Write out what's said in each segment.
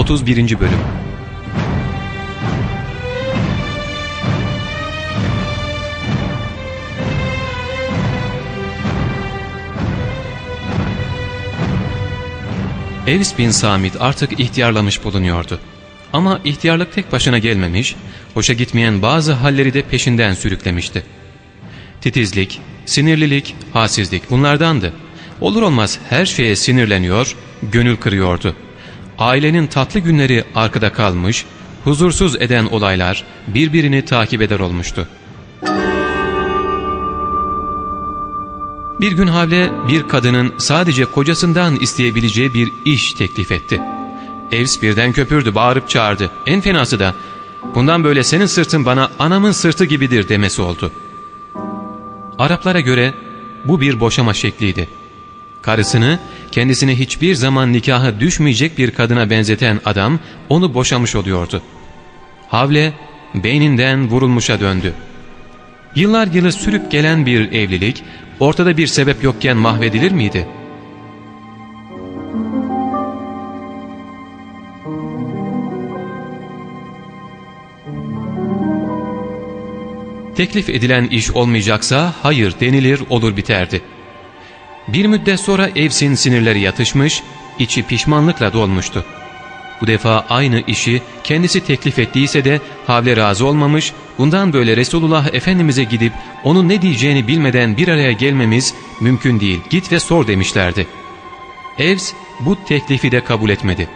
31. Bölüm Evs bin Samit artık ihtiyarlamış bulunuyordu. Ama ihtiyarlık tek başına gelmemiş, hoşa gitmeyen bazı halleri de peşinden sürüklemişti. Titizlik, sinirlilik, hasizlik bunlardandı. Olur olmaz her şeye sinirleniyor, gönül kırıyordu. Ailenin tatlı günleri arkada kalmış, huzursuz eden olaylar birbirini takip eder olmuştu. Bir gün Havle bir kadının sadece kocasından isteyebileceği bir iş teklif etti. Evs birden köpürdü, bağırıp çağırdı. En fenası da bundan böyle senin sırtın bana anamın sırtı gibidir demesi oldu. Araplara göre bu bir boşama şekliydi. Karısını kendisine hiçbir zaman nikaha düşmeyecek bir kadına benzeten adam onu boşamış oluyordu. Havle beyninden vurulmuşa döndü. Yıllar yılı sürüp gelen bir evlilik ortada bir sebep yokken mahvedilir miydi? Teklif edilen iş olmayacaksa hayır denilir olur biterdi. Bir müddet sonra Evs'in sinirleri yatışmış, içi pişmanlıkla dolmuştu. Bu defa aynı işi kendisi teklif ettiyse de Havle razı olmamış, bundan böyle Resulullah Efendimiz'e gidip onun ne diyeceğini bilmeden bir araya gelmemiz mümkün değil, git ve sor demişlerdi. Evs bu teklifi de kabul etmedi.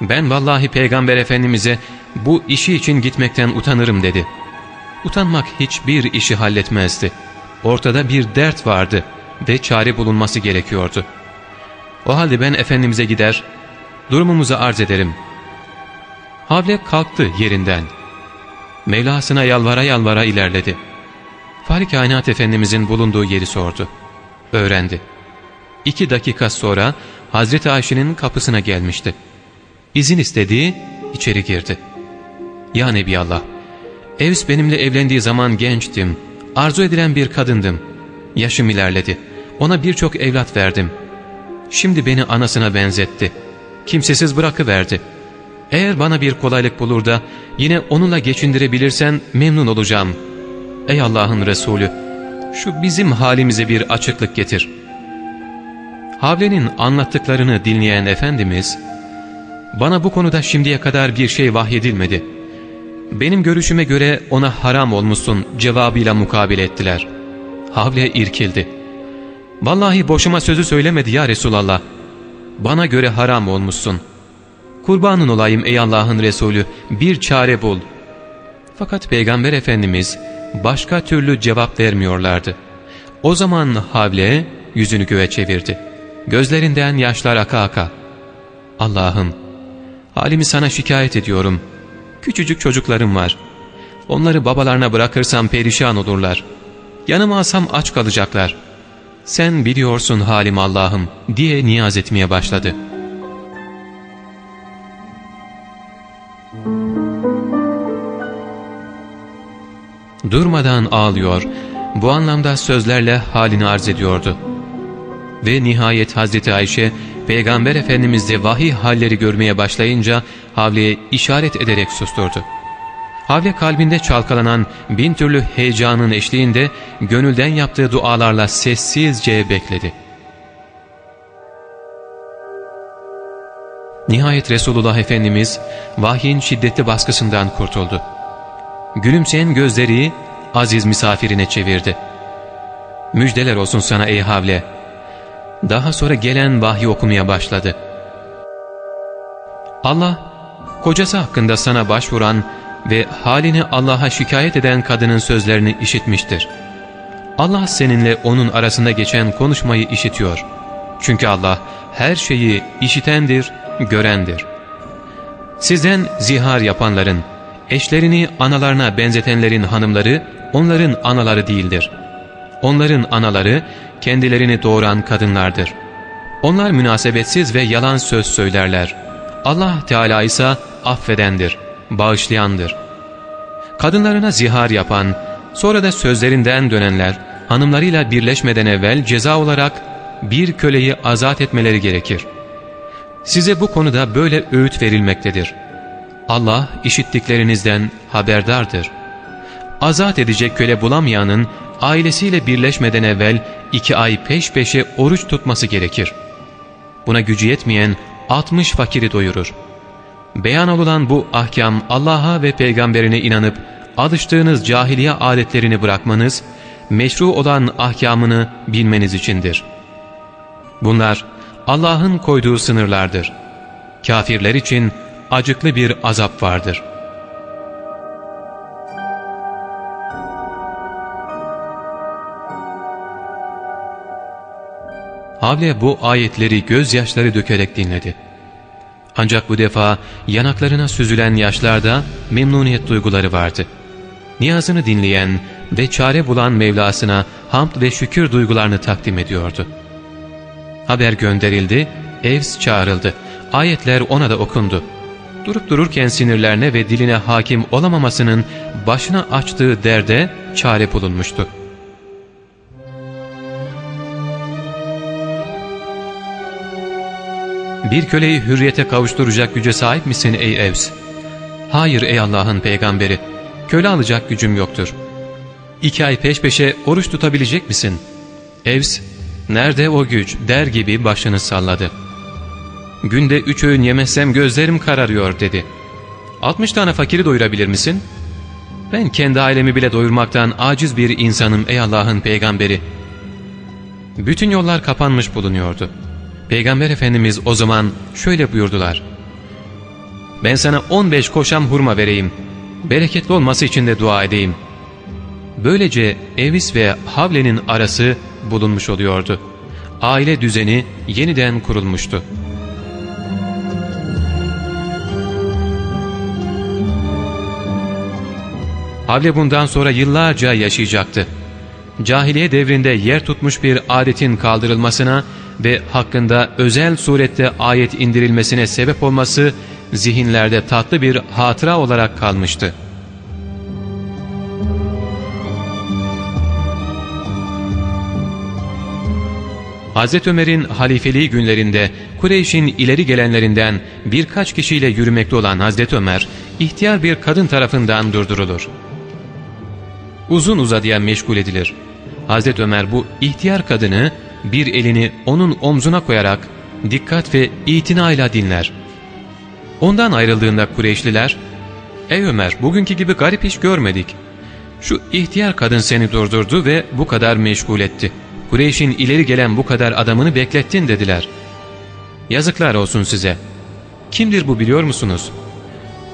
Ben vallahi Peygamber Efendimiz'e bu işi için gitmekten utanırım dedi. Utanmak hiçbir işi halletmezdi. Ortada bir dert vardı ve çare bulunması gerekiyordu. O halde ben Efendimiz'e gider, durumumuzu arz ederim. Havle kalktı yerinden. Mevlasına yalvara yalvara ilerledi. Fahri Kainat Efendimizin bulunduğu yeri sordu. Öğrendi. İki dakika sonra Hazreti Ayşe'nin kapısına gelmişti. İzin istediği içeri girdi. Ya Nebiallah, Evs benimle evlendiği zaman gençtim. Arzu edilen bir kadındım. Yaşım ilerledi. Ona birçok evlat verdim. Şimdi beni anasına benzetti. Kimsesiz bırakıverdi. Eğer bana bir kolaylık bulur da yine onunla geçindirebilirsen memnun olacağım. Ey Allah'ın Resulü! Şu bizim halimize bir açıklık getir. Havle'nin anlattıklarını dinleyen Efendimiz, bana bu konuda şimdiye kadar bir şey vahyedilmedi. Benim görüşüme göre ona haram olmuşsun cevabıyla mukabele ettiler. Havle irkildi. Vallahi boşuma sözü söylemedi ya Resulallah. Bana göre haram olmuşsun. Kurbanın olayım ey Allah'ın Resulü bir çare bul. Fakat Peygamber Efendimiz başka türlü cevap vermiyorlardı. O zaman Havle yüzünü göğe çevirdi. Gözlerinden yaşlar aka aka. Allah'ım halimi sana şikayet ediyorum. Küçücük çocuklarım var. Onları babalarına bırakırsam perişan olurlar. Yanıma alsam aç kalacaklar. Sen biliyorsun halim Allah'ım diye niyaz etmeye başladı. Durmadan ağlıyor, bu anlamda sözlerle halini arz ediyordu. Ve nihayet Hazreti Ayşe, Peygamber Efendimiz'de vahiy halleri görmeye başlayınca Havle'ye işaret ederek susturdu. Havle kalbinde çalkalanan bin türlü heyecanın eşliğinde gönülden yaptığı dualarla sessizce bekledi. Nihayet Resulullah Efendimiz vahyin şiddetli baskısından kurtuldu. Gülümseyen gözleri aziz misafirine çevirdi. Müjdeler olsun sana ey Havle. Daha sonra gelen vahyi okumaya başladı. Allah, kocası hakkında sana başvuran ve halini Allah'a şikayet eden kadının sözlerini işitmiştir. Allah seninle onun arasında geçen konuşmayı işitiyor. Çünkü Allah her şeyi işitendir, görendir. Sizden zihar yapanların, eşlerini analarına benzetenlerin hanımları, onların anaları değildir. Onların anaları, kendilerini doğuran kadınlardır. Onlar münasebetsiz ve yalan söz söylerler. Allah Teala ise affedendir, bağışlayandır. Kadınlarına zihar yapan, sonra da sözlerinden dönenler, hanımlarıyla birleşmeden evvel ceza olarak bir köleyi azat etmeleri gerekir. Size bu konuda böyle öğüt verilmektedir. Allah işittiklerinizden haberdardır. Azat edecek köle bulamayanın ailesiyle birleşmeden evvel iki ay peş peşe oruç tutması gerekir. Buna gücü yetmeyen 60 fakiri doyurur. Beyan olunan bu ahkam Allah'a ve peygamberine inanıp alıştığınız cahiliye adetlerini bırakmanız, meşru olan ahkamını bilmeniz içindir. Bunlar Allah'ın koyduğu sınırlardır. Kafirler için acıklı bir azap vardır. Havle bu ayetleri gözyaşları dökerek dinledi. Ancak bu defa yanaklarına süzülen yaşlarda memnuniyet duyguları vardı. Niyazını dinleyen ve çare bulan Mevlasına hamd ve şükür duygularını takdim ediyordu. Haber gönderildi, Evs çağrıldı. Ayetler ona da okundu. Durup dururken sinirlerine ve diline hakim olamamasının başına açtığı derde çare bulunmuştu. Bir köleyi hürriyete kavuşturacak güce sahip misin ey Evs? Hayır ey Allah'ın peygamberi, köle alacak gücüm yoktur. İki ay peş peşe oruç tutabilecek misin? Evs, nerede o güç der gibi başını salladı. Günde üç öğün yemezsem gözlerim kararıyor dedi. Altmış tane fakiri doyurabilir misin? Ben kendi ailemi bile doyurmaktan aciz bir insanım ey Allah'ın peygamberi. Bütün yollar kapanmış bulunuyordu. Peygamber Efendimiz o zaman şöyle buyurdular. Ben sana 15 koşam hurma vereyim. Bereketli olması için de dua edeyim. Böylece Evis ve Havle'nin arası bulunmuş oluyordu. Aile düzeni yeniden kurulmuştu. Havle bundan sonra yıllarca yaşayacaktı. Cahiliye devrinde yer tutmuş bir adetin kaldırılmasına ve hakkında özel surette ayet indirilmesine sebep olması zihinlerde tatlı bir hatıra olarak kalmıştı. Hz. Ömer'in halifeliği günlerinde Kureyş'in ileri gelenlerinden birkaç kişiyle yürümekte olan Hz. Ömer, ihtiyar bir kadın tarafından durdurulur. Uzun uzadıya meşgul edilir. Hz. Ömer bu ihtiyar kadını bir elini onun omzuna koyarak dikkat ve itinayla dinler. Ondan ayrıldığında Kureyşliler, ''Ey Ömer bugünkü gibi garip iş görmedik. Şu ihtiyar kadın seni durdurdu ve bu kadar meşgul etti. Kureyş'in ileri gelen bu kadar adamını beklettin.'' dediler. ''Yazıklar olsun size. Kimdir bu biliyor musunuz?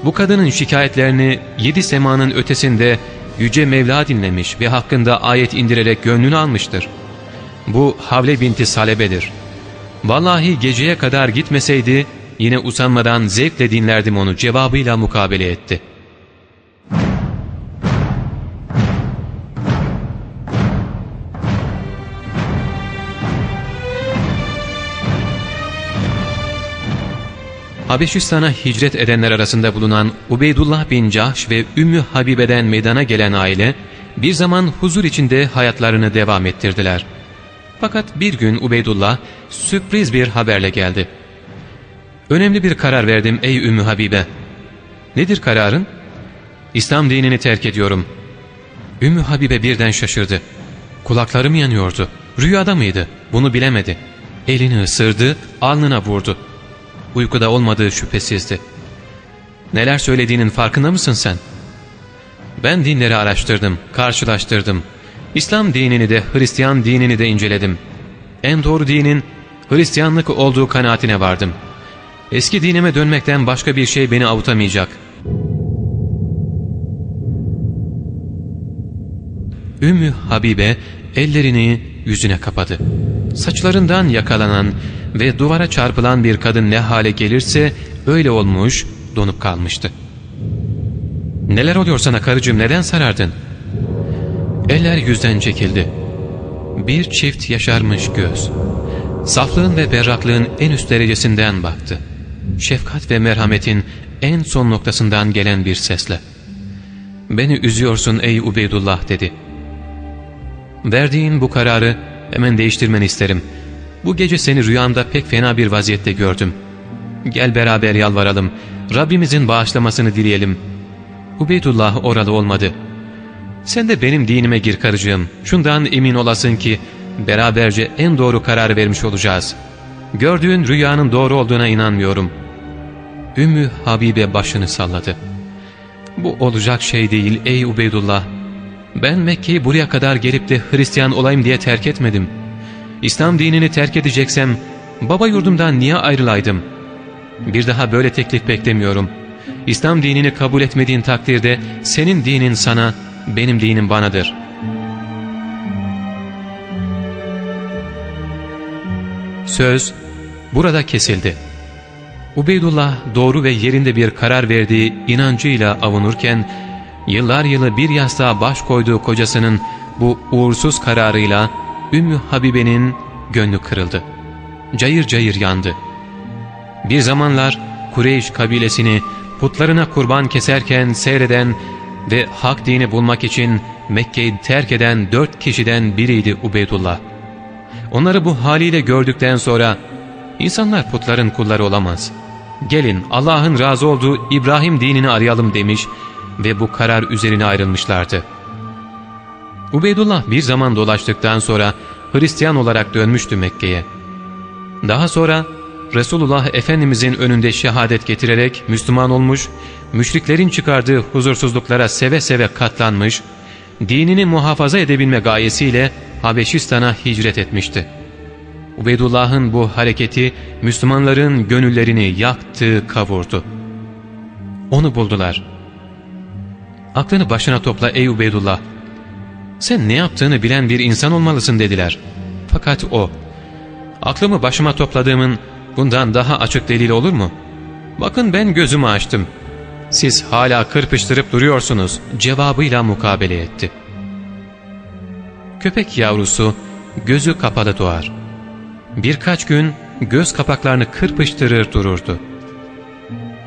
Bu kadının şikayetlerini yedi semanın ötesinde Yüce Mevla dinlemiş ve hakkında ayet indirerek gönlünü almıştır.'' Bu Havle binti Salebe'dir. Vallahi geceye kadar gitmeseydi yine usanmadan zevkle dinlerdim onu cevabıyla mukabele etti. Habeşistan'a hicret edenler arasında bulunan Ubeydullah bin Cahş ve Ümmü Habibe'den meydana gelen aile bir zaman huzur içinde hayatlarını devam ettirdiler. Fakat bir gün Ubeydullah sürpriz bir haberle geldi. Önemli bir karar verdim ey Ümmü Habibe. Nedir kararın? İslam dinini terk ediyorum. Ümmü Habibe birden şaşırdı. Kulaklarım yanıyordu. Rüyada mıydı? Bunu bilemedi. Elini ısırdı, alnına vurdu. Uykuda olmadığı şüphesizdi. Neler söylediğinin farkında mısın sen? Ben dinleri araştırdım, karşılaştırdım. İslam dinini de Hristiyan dinini de inceledim. En doğru dinin Hristiyanlık olduğu kanaatine vardım. Eski dinime dönmekten başka bir şey beni avutamayacak. Ümmü Habibe ellerini yüzüne kapadı. Saçlarından yakalanan ve duvara çarpılan bir kadın ne hale gelirse öyle olmuş, donup kalmıştı. ''Neler oluyor sana karıcığım neden sarardın?'' Eller yüzden çekildi. Bir çift yaşarmış göz. Saflığın ve berraklığın en üst derecesinden baktı. Şefkat ve merhametin en son noktasından gelen bir sesle. ''Beni üzüyorsun ey Ubeydullah'' dedi. ''Verdiğin bu kararı hemen değiştirmeni isterim. Bu gece seni rüyamda pek fena bir vaziyette gördüm. Gel beraber yalvaralım. Rabbimizin bağışlamasını dileyelim. Ubeydullah oralı olmadı. Sen de benim dinime gir karıcığım. Şundan emin olasın ki beraberce en doğru kararı vermiş olacağız. Gördüğün rüyanın doğru olduğuna inanmıyorum. Ümmü Habibe başını salladı. Bu olacak şey değil ey Ubeydullah. Ben Mekke'yi buraya kadar gelip de Hristiyan olayım diye terk etmedim. İslam dinini terk edeceksem baba yurdumdan niye ayrılaydım? Bir daha böyle teklif beklemiyorum. İslam dinini kabul etmediğin takdirde senin dinin sana, benim dinim banadır. Söz burada kesildi. Ubeydullah doğru ve yerinde bir karar verdiği inancıyla avunurken, yıllar yılı bir yastığa baş koyduğu kocasının bu uğursuz kararıyla Ümmü Habibe'nin gönlü kırıldı. Cayır cayır yandı. Bir zamanlar Kureyş kabilesini putlarına kurban keserken seyreden ve hak dini bulmak için Mekke'yi terk eden dört kişiden biriydi Ubeydullah. Onları bu haliyle gördükten sonra insanlar putların kulları olamaz. Gelin Allah'ın razı olduğu İbrahim dinini arayalım demiş ve bu karar üzerine ayrılmışlardı. Ubeydullah bir zaman dolaştıktan sonra Hristiyan olarak dönmüştü Mekke'ye. Daha sonra Resulullah Efendimizin önünde şehadet getirerek Müslüman olmuş, müşriklerin çıkardığı huzursuzluklara seve seve katlanmış, dinini muhafaza edebilme gayesiyle Habeşistan'a hicret etmişti. Ubeydullah'ın bu hareketi Müslümanların gönüllerini yaktı, kavurdu. Onu buldular. Aklını başına topla ey Ubeydullah. Sen ne yaptığını bilen bir insan olmalısın dediler. Fakat o, aklımı başıma topladığımın bundan daha açık delil olur mu? Bakın ben gözümü açtım. Siz hala kırpıştırıp duruyorsunuz cevabıyla mukabele etti. Köpek yavrusu gözü kapalı doğar. Birkaç gün göz kapaklarını kırpıştırır dururdu.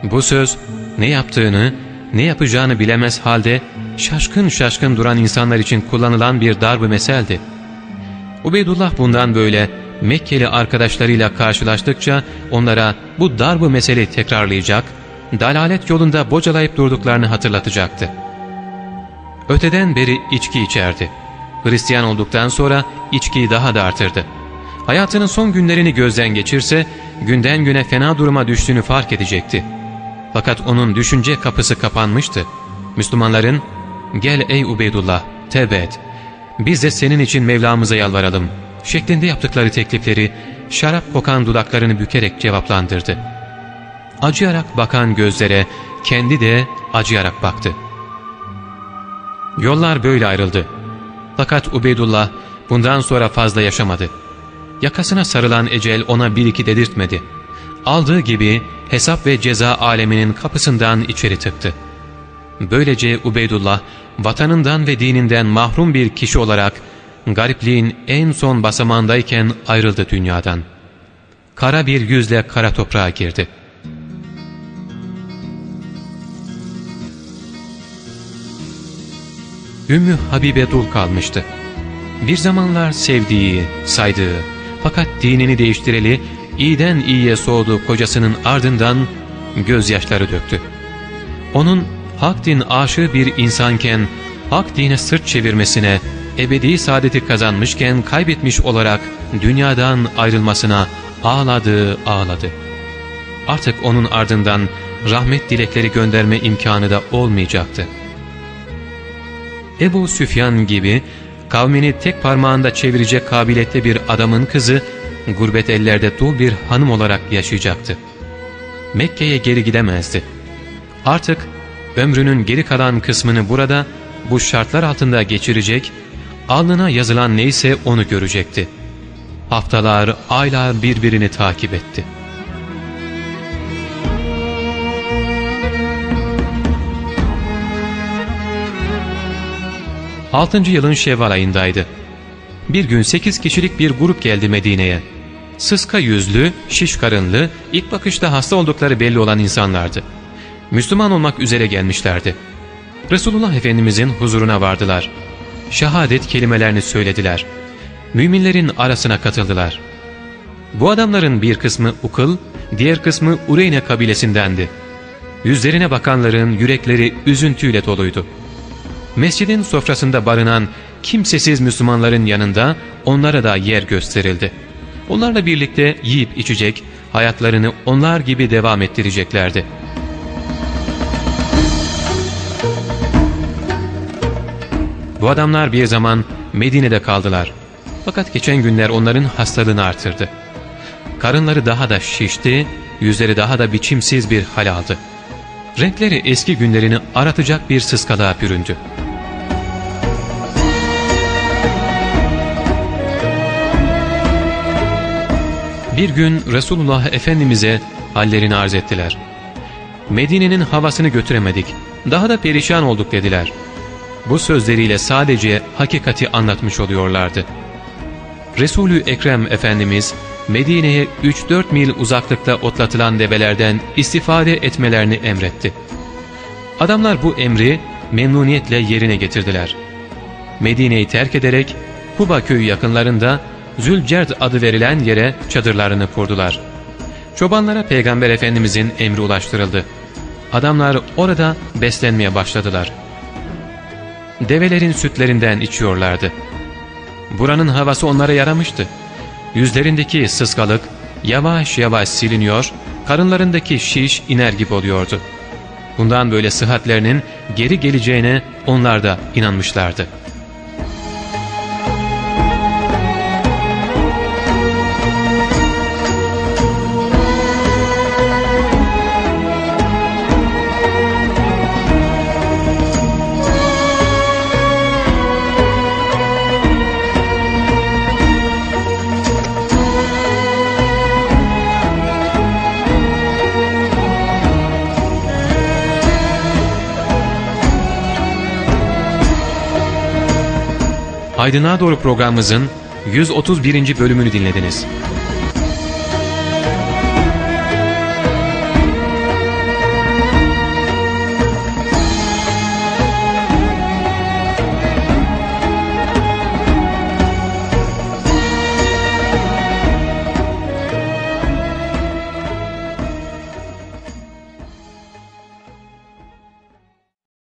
Bu söz ne yaptığını, ne yapacağını bilemez halde şaşkın şaşkın duran insanlar için kullanılan bir darb meseldi. Ubeydullah bundan böyle Mekkeli arkadaşlarıyla karşılaştıkça onlara bu darb meseleyi tekrarlayacak, dalalet yolunda bocalayıp durduklarını hatırlatacaktı. Öteden beri içki içerdi. Hristiyan olduktan sonra içkiyi daha da artırdı. Hayatının son günlerini gözden geçirse günden güne fena duruma düştüğünü fark edecekti. Fakat onun düşünce kapısı kapanmıştı. Müslümanların ''Gel ey Ubeydullah, tevbe et. Biz de senin için Mevlamıza yalvaralım.'' şeklinde yaptıkları teklifleri şarap kokan dudaklarını bükerek cevaplandırdı. Acıyarak bakan gözlere kendi de acıyarak baktı. Yollar böyle ayrıldı. Fakat Ubeydullah bundan sonra fazla yaşamadı. Yakasına sarılan ecel ona bir iki dedirtmedi. Aldığı gibi hesap ve ceza aleminin kapısından içeri tıktı. Böylece Ubeydullah vatanından ve dininden mahrum bir kişi olarak garipliğin en son basamağındayken ayrıldı dünyadan. Kara bir yüzle kara toprağa girdi. Ümmü Habibe dul kalmıştı. Bir zamanlar sevdiği, saydığı fakat dinini değiştireli iyiden iyiye soğuduğu kocasının ardından gözyaşları döktü. Onun hak din aşığı bir insanken hak dine sırt çevirmesine, ebedi saadeti kazanmışken kaybetmiş olarak dünyadan ayrılmasına ağladı ağladı. Artık onun ardından rahmet dilekleri gönderme imkanı da olmayacaktı. Ebu Süfyan gibi kavmini tek parmağında çevirecek kabiliyette bir adamın kızı gurbet ellerde dul bir hanım olarak yaşayacaktı. Mekke'ye geri gidemezdi. Artık ömrünün geri kalan kısmını burada bu şartlar altında geçirecek, alnına yazılan neyse onu görecekti. Haftalar, aylar birbirini takip etti. Altıncı yılın Şevval ayındaydı. Bir gün sekiz kişilik bir grup geldi Medine'ye. Sıska yüzlü, şiş karınlı, ilk bakışta hasta oldukları belli olan insanlardı. Müslüman olmak üzere gelmişlerdi. Resulullah Efendimizin huzuruna vardılar. Şehadet kelimelerini söylediler. Müminlerin arasına katıldılar. Bu adamların bir kısmı Ukıl, diğer kısmı Ureyne kabilesindendi. Yüzlerine bakanların yürekleri üzüntüyle doluydu. Mescidin sofrasında barınan kimsesiz Müslümanların yanında onlara da yer gösterildi. Onlarla birlikte yiyip içecek, hayatlarını onlar gibi devam ettireceklerdi. Bu adamlar bir zaman Medine'de kaldılar. Fakat geçen günler onların hastalığını artırdı. Karınları daha da şişti, yüzleri daha da biçimsiz bir hal aldı. Renkleri eski günlerini aratacak bir sıskalığa büründü. Bir gün Resulullah Efendimiz'e hallerini arz ettiler. Medine'nin havasını götüremedik, daha da perişan olduk dediler. Bu sözleriyle sadece hakikati anlatmış oluyorlardı. Resulü Ekrem Efendimiz Medine'ye 3-4 mil uzaklıkta otlatılan develerden istifade etmelerini emretti. Adamlar bu emri memnuniyetle yerine getirdiler. Medine'yi terk ederek Kuba köyü yakınlarında Zülcerd adı verilen yere çadırlarını kurdular. Çobanlara Peygamber Efendimizin emri ulaştırıldı. Adamlar orada beslenmeye başladılar. Develerin sütlerinden içiyorlardı. Buranın havası onlara yaramıştı. Yüzlerindeki sıskalık yavaş yavaş siliniyor, karınlarındaki şiş iner gibi oluyordu. Bundan böyle sıhhatlerinin geri geleceğine onlar da inanmışlardı. Aydınlığa Doğru programımızın 131. bölümünü dinlediniz.